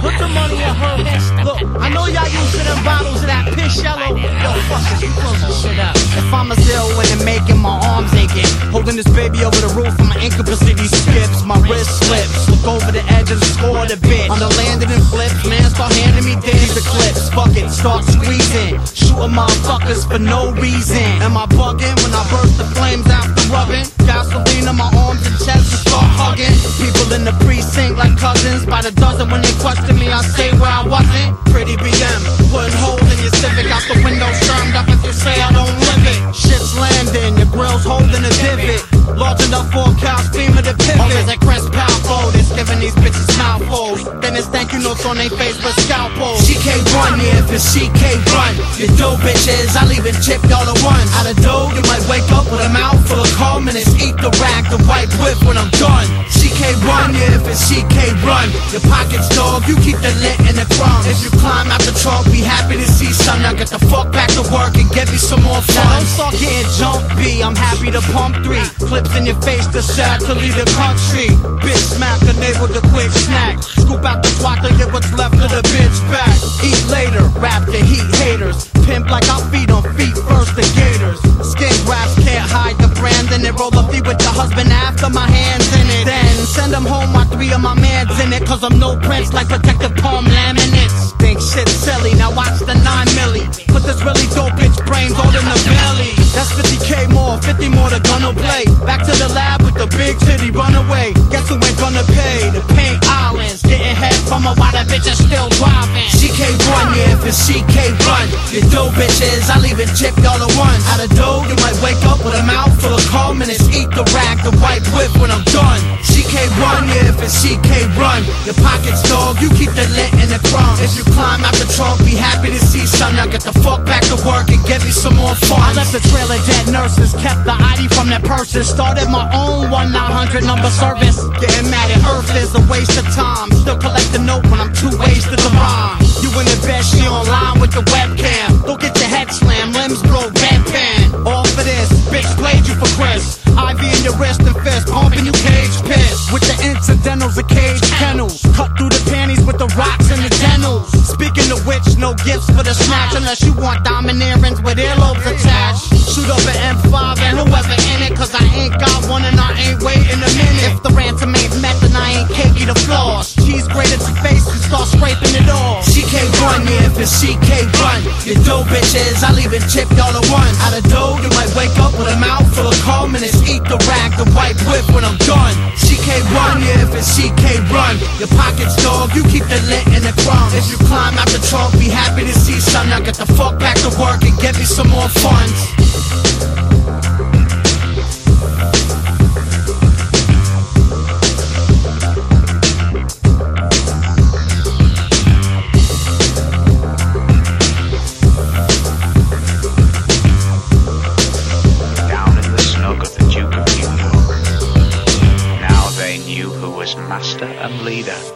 Put the money in her. Look, I know y'all using them bottles of that piss yellow. Yo, fuck it, you close this shit up. If I'm a zero when it making my arms aching, holding this baby over the roof and my incapacity skips, my wrist slips. Look over the edge and score the bitch. On the landing and flips, man, start handing me days the clips. Fuck it, start squeezing, shooting motherfuckers for no reason. Am I bugging when I burst the flames after the dozen. When they question me, I say where I wasn't. Pretty BM, putting holes in your Civic out the window, shermed up if you say I don't live it. Shit's landing, your grill's holding a divot. Large enough for a couch, beam of the pivot. Or is it Chris Palfo that's giving these bitches mouthfuls? Then it's thank you notes on their face for scalpels. CK1, yeah, if it's CK1. You dope bitches, I'll even tip y'all at once. Out of dough, you might wake up with a mouth full of cum and it's eat the rack, the white whip when I'm done. CK1, if it's CK run. Your pockets, dog, you keep the lit in the crumbs. If you climb out the trunk, be happy to see some. Now get the fuck back to work and get me some more Now fun. don't start getting jumpy. I'm happy to pump three clips in your face to sad to leave the country. Bitch smack a neighbor a quick snack. Scoop out the twat to get what's left of the bitch back. The and it roll up feet with your husband after my hands in it. Then send them home my three of my mans in it. Cause I'm no prince like protective palm laminates. Think shit silly, now watch the 9 milli. Put this really dope bitch brains all in the belly. That's 50k more, 50 more to will play. Back to the lab with the big titty runaway. Guess who ain't gonna pay? The paint islands. Getting head from a while bitch is still driving. CK1, yeah, if it's CK run. You dope bitches, I leave it tip y'all at once. Out of dough, it's eat the rack, the white whip when I'm done. CK1, yeah, if it's CK run. Your pockets, dog, you keep the lit in the crumbs. If you climb out the trunk, be happy to see some. Now get the fuck back to work and get me some more I left the trail of dead nurses, kept the ID from their purses. Started my own 1-900 number service. Getting mad at Earth is a waste of time. Still collect the note when I'm too wasted to rhyme. You in the bed, she online with the webcam. In your fist, pumping you cage piss. With the incidentals, the cage kennels. Cut through the panties with the rocks and the dentals. Speaking of which, no gifts for the snatch unless you want domineerings with earlobes attached. Shoot up an M5 and whoever in it, cause I ain't got one and I ain't waiting a minute. If the ransom ain't met, then I ain't cakey the floss. Cheese grated to face and start scraping it off. CK1, yeah, if it's CK run. You dope bitches, I'll even tip y'all at once. Out of dough, you might wake up with a mouth full of cum and it's eat the rag, the white whip when I'm done. CK run, yeah, if it's CK run. Your pockets, dog, you keep the lint in the crumbs. If you climb out the trunk, be happy to see some. Now get the fuck back to work and get me some more funds. Master and leader.